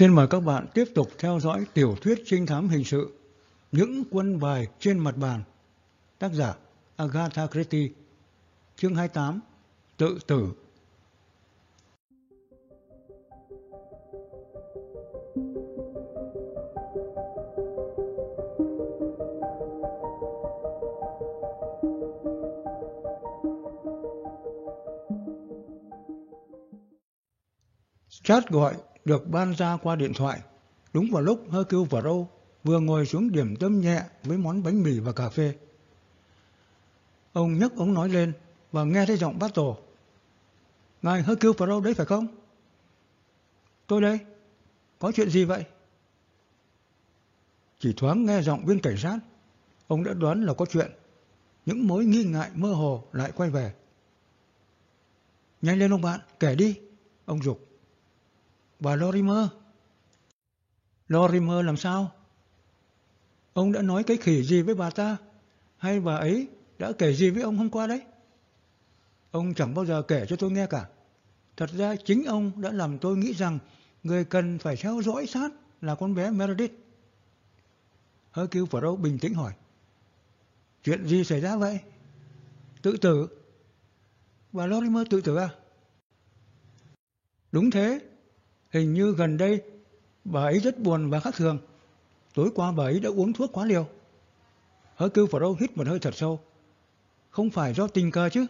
Xin mời các bạn tiếp tục theo dõi tiểu thuyết trinh thám hình sự, Những quân bài trên mặt bàn. Tác giả Agatha Christie. Chương 28. Tự tử. Chat gọi được ban ra qua điện thoại. Đúng vào lúc Hercule Poirot vừa ngồi xuống điểm tâm nhẹ với món bánh mì và cà phê. Ông nhấc ống nói lên và nghe thấy giọng Battle. Ngài Hercule Poirot đấy phải không? Tôi đây. Có chuyện gì vậy? Chỉ thoáng nghe giọng viên cảnh sát, ông đã đoán là có chuyện. Những mối nghi ngại mơ hồ lại quay về. Nhanh lên ông bạn, kể đi, ông dục và Lorimer. Lorimer làm sao? Ông đã nói cái khỉ gì với bà ta? Hay bà ấy đã kể gì với ông hôm qua đấy? Ông chẳng bao giờ kể cho tôi nghe cả. Thật ra chính ông đã làm tôi nghĩ rằng người cần phải theo dõi sát là con bé Meredith. Hercule đâu bình tĩnh hỏi. Chuyện gì xảy ra vậy? Tự tử. Bà Lorimer tự tử à? Đúng thế, Hình như gần đây bà ấy rất buồn và khác thường. Tối qua bà ấy đã uống thuốc quá liều. Hercule Poirot hít một hơi thật sâu. Không phải do tình cờ chứ?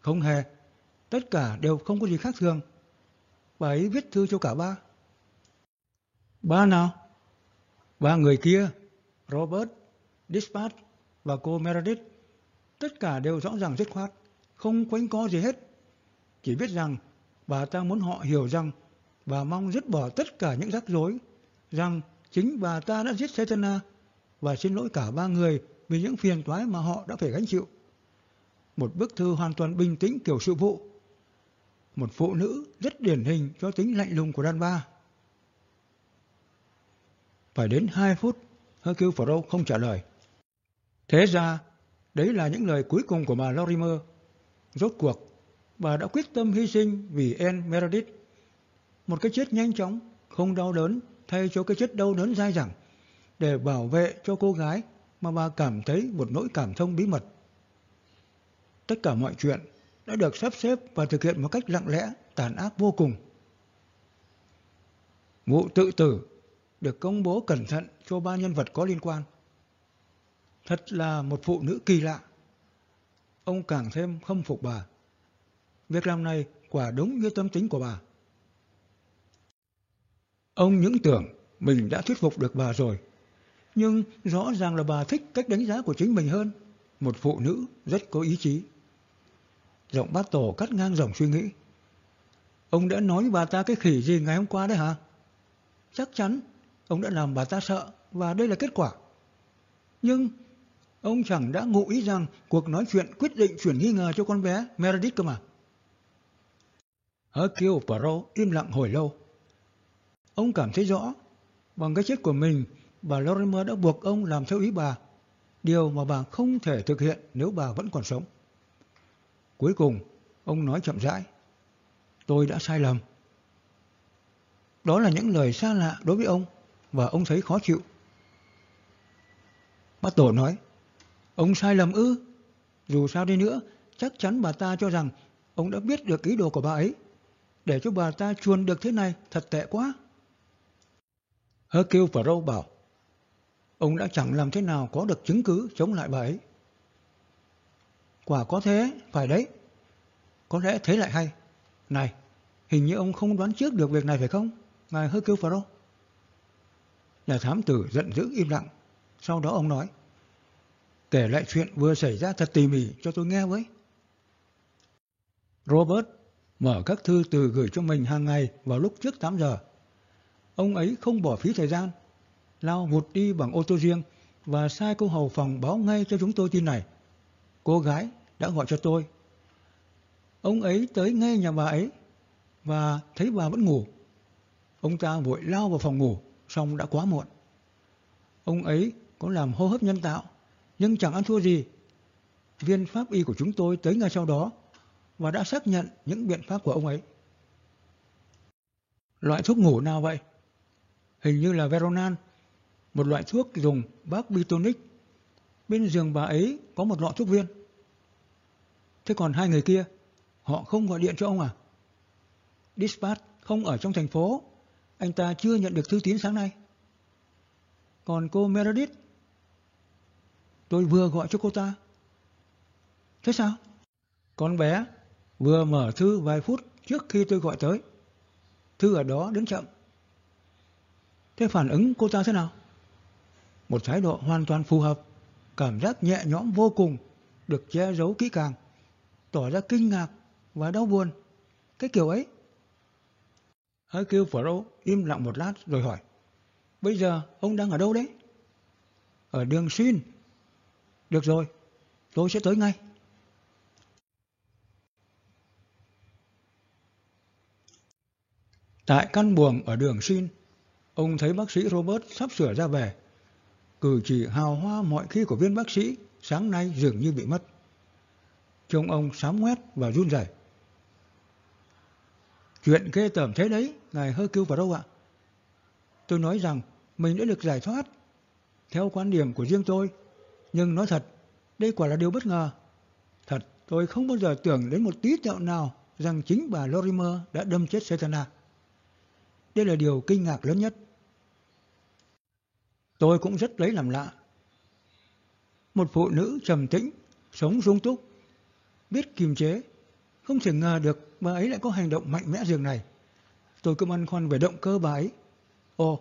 Không hề. Tất cả đều không có gì khác thường. Bà ấy viết thư cho cả ba. Ba nào? Ba người kia, Robert, Dispatch và cô Meredith. Tất cả đều rõ ràng dứt khoát, không quánh co gì hết. Chỉ biết rằng bà ta muốn họ hiểu rằng và mong dứt bỏ tất cả những rắc rối rằng chính bà ta đã giết Setana và xin lỗi cả ba người vì những phiền toái mà họ đã phải gánh chịu. Một bức thư hoàn toàn bình tĩnh kiểu sự vụ. Một phụ nữ rất điển hình cho tính lạnh lùng của đàn ba. Phải đến hai phút, Hercule Poirot không trả lời. Thế ra, đấy là những lời cuối cùng của bà Lorimer. Rốt cuộc, bà đã quyết tâm hy sinh vì Anne Meredith một cái chết nhanh chóng, không đau đớn, thay cho cái chết đau đớn dai dẳng, để bảo vệ cho cô gái mà bà cảm thấy một nỗi cảm thông bí mật. Tất cả mọi chuyện đã được sắp xếp và thực hiện một cách lặng lẽ, tàn ác vô cùng. Vụ tự tử được công bố cẩn thận cho ba nhân vật có liên quan. Thật là một phụ nữ kỳ lạ. Ông càng thêm không phục bà. Việc làm này quả đúng như tâm tính của bà. Ông những tưởng mình đã thuyết phục được bà rồi. Nhưng rõ ràng là bà thích cách đánh giá của chính mình hơn. Một phụ nữ rất có ý chí. Giọng bát tổ cắt ngang dòng suy nghĩ. Ông đã nói bà ta cái khỉ gì ngày hôm qua đấy hả? Chắc chắn ông đã làm bà ta sợ và đây là kết quả. Nhưng ông chẳng đã ngụ ý rằng cuộc nói chuyện quyết định chuyển nghi ngờ cho con bé Meredith cơ mà. Hercule Poirot im lặng hồi lâu. Ông cảm thấy rõ, bằng cái chết của mình, bà Lorimer đã buộc ông làm theo ý bà, điều mà bà không thể thực hiện nếu bà vẫn còn sống. Cuối cùng, ông nói chậm rãi, tôi đã sai lầm. Đó là những lời xa lạ đối với ông và ông thấy khó chịu. Bác Tổ nói, ông sai lầm ư? Dù sao đi nữa, chắc chắn bà ta cho rằng ông đã biết được ý đồ của bà ấy. Để cho bà ta chuồn được thế này thật tệ quá. Hercule Poirot bảo, ông đã chẳng làm thế nào có được chứng cứ chống lại bà ấy. Quả có thế, phải đấy. Có lẽ thế lại hay. Này, hình như ông không đoán trước được việc này phải không, ngài Hercule Poirot? Nhà thám tử giận dữ im lặng. Sau đó ông nói, kể lại chuyện vừa xảy ra thật tỉ mỉ cho tôi nghe với. Robert mở các thư từ gửi cho mình hàng ngày vào lúc trước 8 giờ Ông ấy không bỏ phí thời gian, lao vụt đi bằng ô tô riêng và sai cô hầu phòng báo ngay cho chúng tôi tin này. Cô gái đã gọi cho tôi. Ông ấy tới ngay nhà bà ấy và thấy bà vẫn ngủ. Ông ta vội lao vào phòng ngủ, xong đã quá muộn. Ông ấy có làm hô hấp nhân tạo, nhưng chẳng ăn thua gì. Viên pháp y của chúng tôi tới ngay sau đó và đã xác nhận những biện pháp của ông ấy. Loại thuốc ngủ nào vậy? Hình như là Veronan, một loại thuốc dùng bác Bitonic. Bên giường bà ấy có một lọ thuốc viên. Thế còn hai người kia, họ không gọi điện cho ông à? Dispatch không ở trong thành phố, anh ta chưa nhận được thư tín sáng nay. Còn cô Meredith, tôi vừa gọi cho cô ta. Thế sao? Con bé vừa mở thư vài phút trước khi tôi gọi tới. Thư ở đó đến chậm. Thế phản ứng cô ta thế nào? Một thái độ hoàn toàn phù hợp, cảm giác nhẹ nhõm vô cùng, được che giấu kỹ càng, tỏ ra kinh ngạc và đau buồn. Cái kiểu ấy. Hercule Poirot im lặng một lát rồi hỏi. Bây giờ ông đang ở đâu đấy? Ở đường xuyên. Được rồi, tôi sẽ tới ngay. Tại căn buồng ở đường Xin, ông thấy bác sĩ Robert sắp sửa ra về. Cử chỉ hào hoa mọi khi của viên bác sĩ sáng nay dường như bị mất. Trông ông sám ngoét và run rẩy. Chuyện ghê tởm thế đấy, ngài hơi kêu vào đâu ạ? Tôi nói rằng mình đã được giải thoát. Theo quan điểm của riêng tôi, nhưng nói thật, đây quả là điều bất ngờ. Thật, tôi không bao giờ tưởng đến một tí tẹo nào rằng chính bà Lorimer đã đâm chết Satana. Đây là điều kinh ngạc lớn nhất. Tôi cũng rất lấy làm lạ. Một phụ nữ trầm tĩnh, sống sung túc, biết kiềm chế, không thể ngờ được bà ấy lại có hành động mạnh mẽ dường này. Tôi cứ băn khoăn về động cơ bà ấy. Ồ,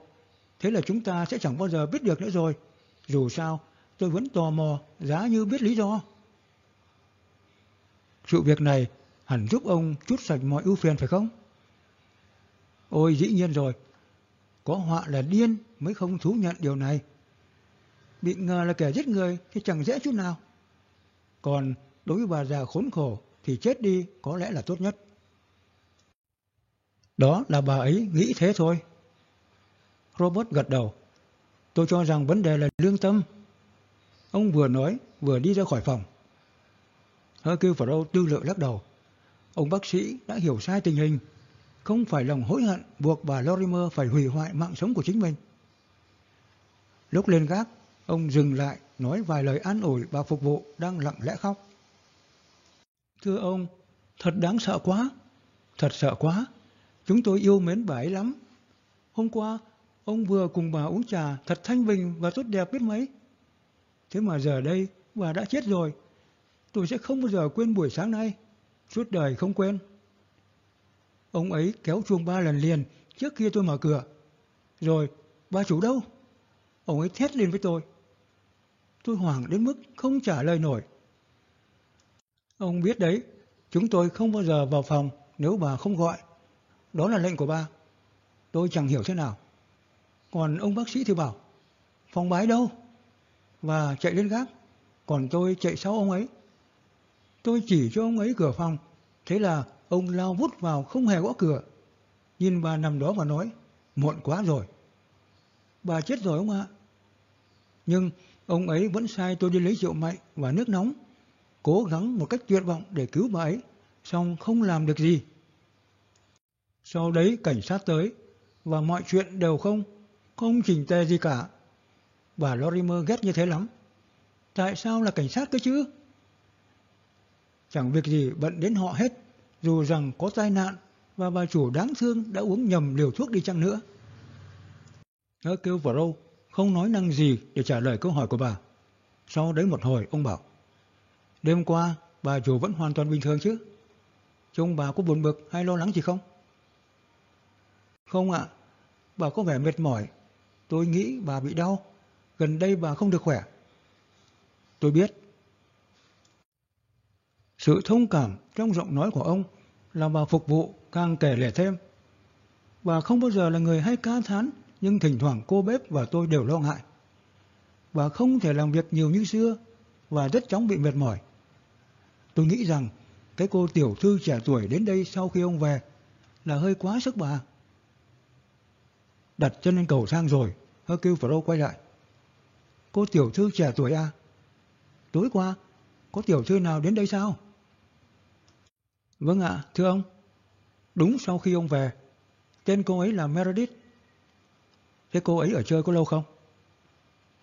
thế là chúng ta sẽ chẳng bao giờ biết được nữa rồi. Dù sao, tôi vẫn tò mò, giá như biết lý do. Sự việc này hẳn giúp ông chút sạch mọi ưu phiền phải không? Ôi dĩ nhiên rồi, có họa là điên mới không thú nhận điều này. Bị ngờ là kẻ giết người thì chẳng dễ chút nào. Còn đối với bà già khốn khổ thì chết đi có lẽ là tốt nhất. Đó là bà ấy nghĩ thế thôi. Robert gật đầu. Tôi cho rằng vấn đề là lương tâm. Ông vừa nói, vừa đi ra khỏi phòng. Hercule Poirot tư lự lắc đầu. Ông bác sĩ đã hiểu sai tình hình không phải lòng hối hận buộc bà Lorimer phải hủy hoại mạng sống của chính mình. Lúc lên gác, ông dừng lại nói vài lời an ủi bà phục vụ đang lặng lẽ khóc. Thưa ông, thật đáng sợ quá, thật sợ quá. Chúng tôi yêu mến bà ấy lắm. Hôm qua, ông vừa cùng bà uống trà thật thanh bình và tốt đẹp biết mấy. Thế mà giờ đây, bà đã chết rồi. Tôi sẽ không bao giờ quên buổi sáng nay. Suốt đời không quên. Ông ấy kéo chuông ba lần liền trước kia tôi mở cửa. Rồi, ba chủ đâu? Ông ấy thét lên với tôi. Tôi hoảng đến mức không trả lời nổi. Ông biết đấy, chúng tôi không bao giờ vào phòng nếu bà không gọi. Đó là lệnh của ba. Tôi chẳng hiểu thế nào. Còn ông bác sĩ thì bảo, phòng bái đâu? Và chạy lên gác. Còn tôi chạy sau ông ấy. Tôi chỉ cho ông ấy cửa phòng. Thế là Ông lao vút vào không hề gõ cửa. Nhìn bà nằm đó và nói, muộn quá rồi. Bà chết rồi ông ạ. Nhưng ông ấy vẫn sai tôi đi lấy rượu mạnh và nước nóng. Cố gắng một cách tuyệt vọng để cứu bà ấy, xong không làm được gì. Sau đấy cảnh sát tới và mọi chuyện đều không, không chỉnh tề gì cả. Bà Lorimer ghét như thế lắm. Tại sao là cảnh sát cơ chứ? Chẳng việc gì bận đến họ hết dù rằng có tai nạn và bà chủ đáng thương đã uống nhầm liều thuốc đi chăng nữa. Nó kêu vào râu, không nói năng gì để trả lời câu hỏi của bà. Sau đấy một hồi, ông bảo, đêm qua bà chủ vẫn hoàn toàn bình thường chứ? Trông bà có buồn bực hay lo lắng gì không? Không ạ, bà có vẻ mệt mỏi. Tôi nghĩ bà bị đau. Gần đây bà không được khỏe. Tôi biết. Sự thông cảm trong giọng nói của ông là bà phục vụ càng kể lể thêm. Bà không bao giờ là người hay ca thán, nhưng thỉnh thoảng cô bếp và tôi đều lo ngại. Bà không thể làm việc nhiều như xưa và rất chóng bị mệt mỏi. Tôi nghĩ rằng cái cô tiểu thư trẻ tuổi đến đây sau khi ông về là hơi quá sức bà. Đặt chân lên cầu thang rồi, Hercule Poirot quay lại. Cô tiểu thư trẻ tuổi à? Tối qua, có tiểu thư nào đến đây sao? Vâng ạ, thưa ông. Đúng sau khi ông về, tên cô ấy là Meredith. Thế cô ấy ở chơi có lâu không?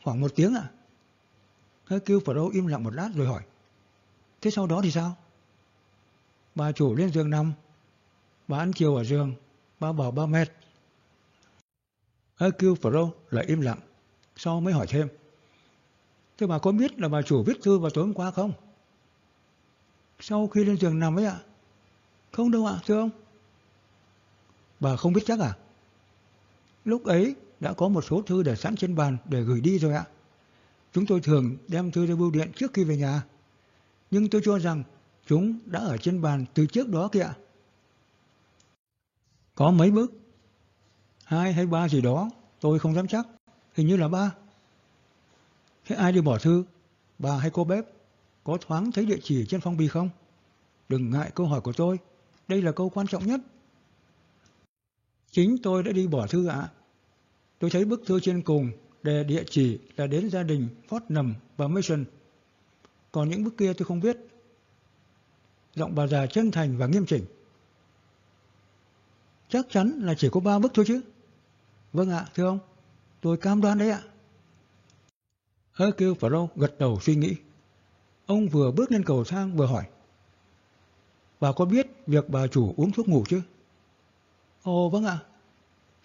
Khoảng một tiếng ạ. À? Hercule Poirot im lặng một lát rồi hỏi. Thế sau đó thì sao? Bà chủ lên giường nằm. Bà ăn chiều ở giường. Bà bảo bà mệt. Hercule Poirot lại im lặng. Sau mới hỏi thêm. Thế bà có biết là bà chủ viết thư vào tối hôm qua không? Sau khi lên giường nằm ấy ạ. Không đâu ạ, thưa ông. Bà không biết chắc à? Lúc ấy đã có một số thư để sẵn trên bàn để gửi đi rồi ạ. Chúng tôi thường đem thư ra bưu điện trước khi về nhà. Nhưng tôi cho rằng chúng đã ở trên bàn từ trước đó kìa. Có mấy bước, Hai hay ba gì đó, tôi không dám chắc. Hình như là ba. Thế ai đi bỏ thư? Bà hay cô bếp? Có thoáng thấy địa chỉ trên phong bì không? Đừng ngại câu hỏi của tôi. Đây là câu quan trọng nhất. Chính tôi đã đi bỏ thư ạ. Tôi thấy bức thư trên cùng đề địa chỉ là đến gia đình Fortnum và Mason. Còn những bức kia tôi không biết. Giọng bà già chân thành và nghiêm chỉnh. Chắc chắn là chỉ có ba bức thôi chứ. Vâng ạ, thưa ông. Tôi cam đoan đấy ạ. Hercule Poirot gật đầu suy nghĩ. Ông vừa bước lên cầu thang vừa hỏi. Bà có biết việc bà chủ uống thuốc ngủ chứ? Ồ vâng ạ.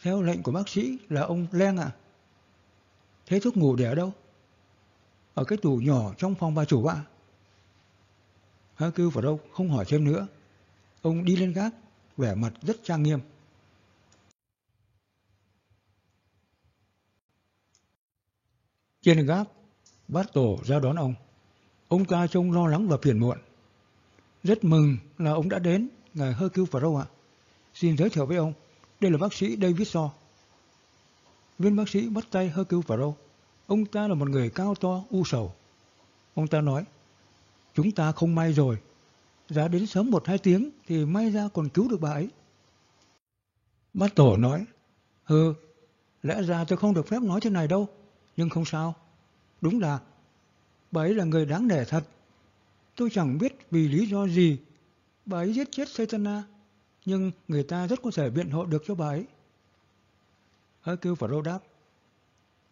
Theo lệnh của bác sĩ là ông Len ạ. Thế thuốc ngủ để ở đâu? Ở cái tủ nhỏ trong phòng bà chủ ạ. Há kêu vào đâu không hỏi thêm nữa. Ông đi lên gác, vẻ mặt rất trang nghiêm. Trên gác, bát tổ ra đón ông. Ông ta trông lo lắng và phiền muộn. Rất mừng là ông đã đến, ngài hơi cứu Poirot ạ. Xin giới thiệu với ông, đây là bác sĩ David Shaw. Viên bác sĩ bắt tay hơi cứu Poirot. Ông ta là một người cao to, u sầu. Ông ta nói, chúng ta không may rồi. Giá đến sớm một hai tiếng thì may ra còn cứu được bà ấy. bác tổ nói, hừ, lẽ ra tôi không được phép nói thế này đâu, nhưng không sao. Đúng là, bà ấy là người đáng nể thật. Tôi chẳng biết vì lý do gì bà ấy giết chết Satana, nhưng người ta rất có thể biện hộ được cho bà ấy. Hercule Poirot đáp,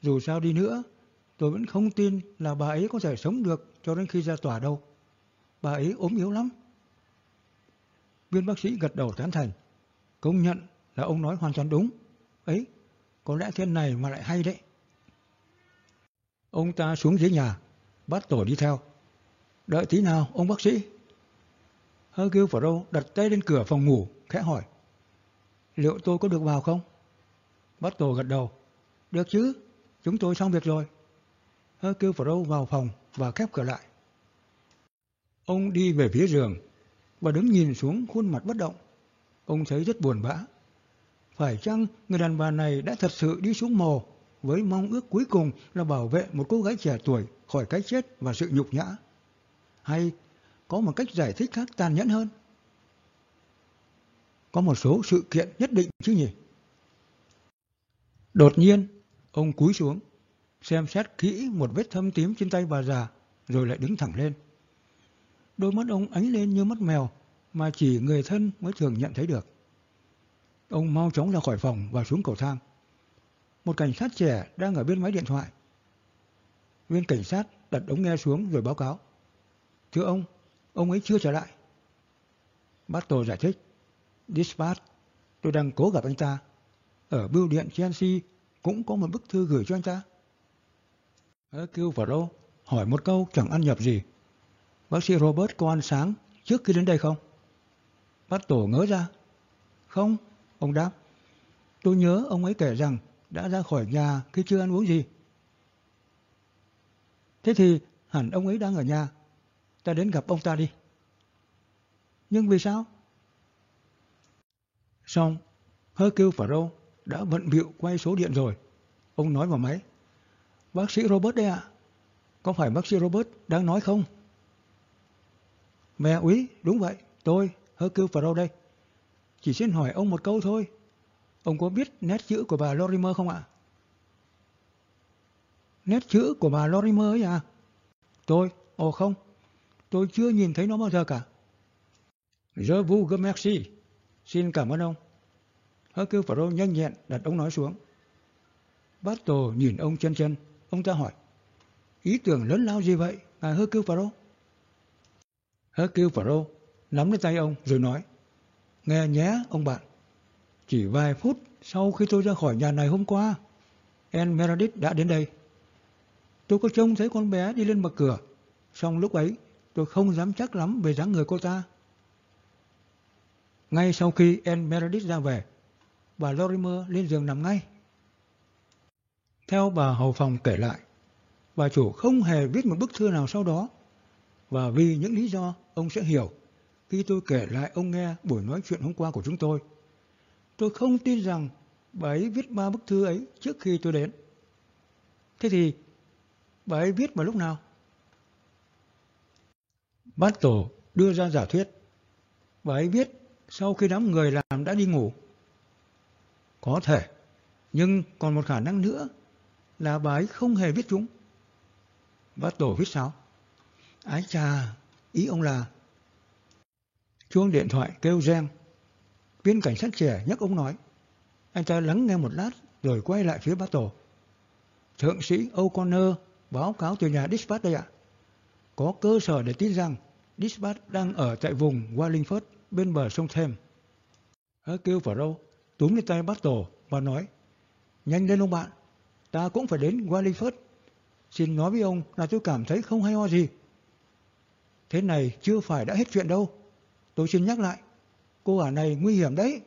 dù sao đi nữa, tôi vẫn không tin là bà ấy có thể sống được cho đến khi ra tòa đâu. Bà ấy ốm yếu lắm. Viên bác sĩ gật đầu tán thành. Công nhận là ông nói hoàn toàn đúng. Ấy, có lẽ thiên này mà lại hay đấy. Ông ta xuống dưới nhà, bắt tổ đi theo. Đợi tí nào, ông bác sĩ. Hercule Poirot đặt tay lên cửa phòng ngủ, khẽ hỏi. Liệu tôi có được vào không? Bắt tổ gật đầu. Được chứ, chúng tôi xong việc rồi. Hercule Poirot vào phòng và khép cửa lại. Ông đi về phía giường và đứng nhìn xuống khuôn mặt bất động. Ông thấy rất buồn bã. Phải chăng người đàn bà này đã thật sự đi xuống mồ với mong ước cuối cùng là bảo vệ một cô gái trẻ tuổi khỏi cái chết và sự nhục nhã? Hay có một cách giải thích khác tàn nhẫn hơn? Có một số sự kiện nhất định chứ nhỉ? Đột nhiên, ông cúi xuống, xem xét kỹ một vết thâm tím trên tay bà già, rồi lại đứng thẳng lên. Đôi mắt ông ánh lên như mắt mèo, mà chỉ người thân mới thường nhận thấy được. Ông mau chóng ra khỏi phòng và xuống cầu thang. Một cảnh sát trẻ đang ở bên máy điện thoại. Viên cảnh sát đặt ống nghe xuống rồi báo cáo. Thưa ông, ông ấy chưa trở lại. Bát Tô giải thích. Dispatch, tôi đang cố gặp anh ta. Ở bưu điện Chelsea cũng có một bức thư gửi cho anh ta. Hercule Poirot hỏi một câu chẳng ăn nhập gì. Bác sĩ Robert có ăn sáng trước khi đến đây không? Bắt tổ ngớ ra. Không, ông đáp. Tôi nhớ ông ấy kể rằng đã ra khỏi nhà khi chưa ăn uống gì. Thế thì hẳn ông ấy đang ở nhà. Ta đến gặp ông ta đi. Nhưng vì sao? Xong, Hercule Poirot đã bận bịu quay số điện rồi. Ông nói vào máy. Bác sĩ Robert đây ạ. Có phải bác sĩ Robert đang nói không? Mẹ úy, đúng vậy. Tôi, Hercule Poirot đây. Chỉ xin hỏi ông một câu thôi. Ông có biết nét chữ của bà Lorimer không ạ? Nét chữ của bà Lorimer ấy à? Tôi, ồ không, tôi chưa nhìn thấy nó bao giờ cả. Je vous remercie. Xin cảm ơn ông. Hercule Poirot nhanh nhẹn đặt ống nói xuống. Battle nhìn ông chân chân, ông ta hỏi, ý tưởng lớn lao gì vậy, ngài Hercule Poirot? Hercule Poirot nắm lấy tay ông rồi nói, nghe nhé ông bạn, chỉ vài phút sau khi tôi ra khỏi nhà này hôm qua, Anne Meredith đã đến đây. Tôi có trông thấy con bé đi lên bậc cửa, song lúc ấy tôi không dám chắc lắm về dáng người cô ta. Ngay sau khi Anne Meredith ra về, bà Lorimer lên giường nằm ngay. Theo bà hầu phòng kể lại, bà chủ không hề viết một bức thư nào sau đó, và vì những lý do ông sẽ hiểu khi tôi kể lại ông nghe buổi nói chuyện hôm qua của chúng tôi. Tôi không tin rằng bà ấy viết ba bức thư ấy trước khi tôi đến. Thế thì bà ấy viết vào lúc nào? Bát Tổ đưa ra giả thuyết. Bà ấy viết sau khi đám người làm đã đi ngủ. Có thể, nhưng còn một khả năng nữa là bà ấy không hề viết chúng. Bát Tổ viết sao? Ái chà, ý ông là chuông điện thoại kêu reng. Viên cảnh sát trẻ nhắc ông nói. Anh ta lắng nghe một lát rồi quay lại phía bát tổ. Thượng sĩ O'Connor báo cáo từ nhà Dispatch đây ạ. Có cơ sở để tin rằng Dispatch đang ở tại vùng Wallingford bên bờ sông Thames. Hercule Poirot túm lên tay bắt tổ và nói Nhanh lên ông bạn, ta cũng phải đến Wallingford. Xin nói với ông là tôi cảm thấy không hay ho gì. Thế này chưa phải đã hết chuyện đâu. Tôi xin nhắc lại, cô ả này nguy hiểm đấy.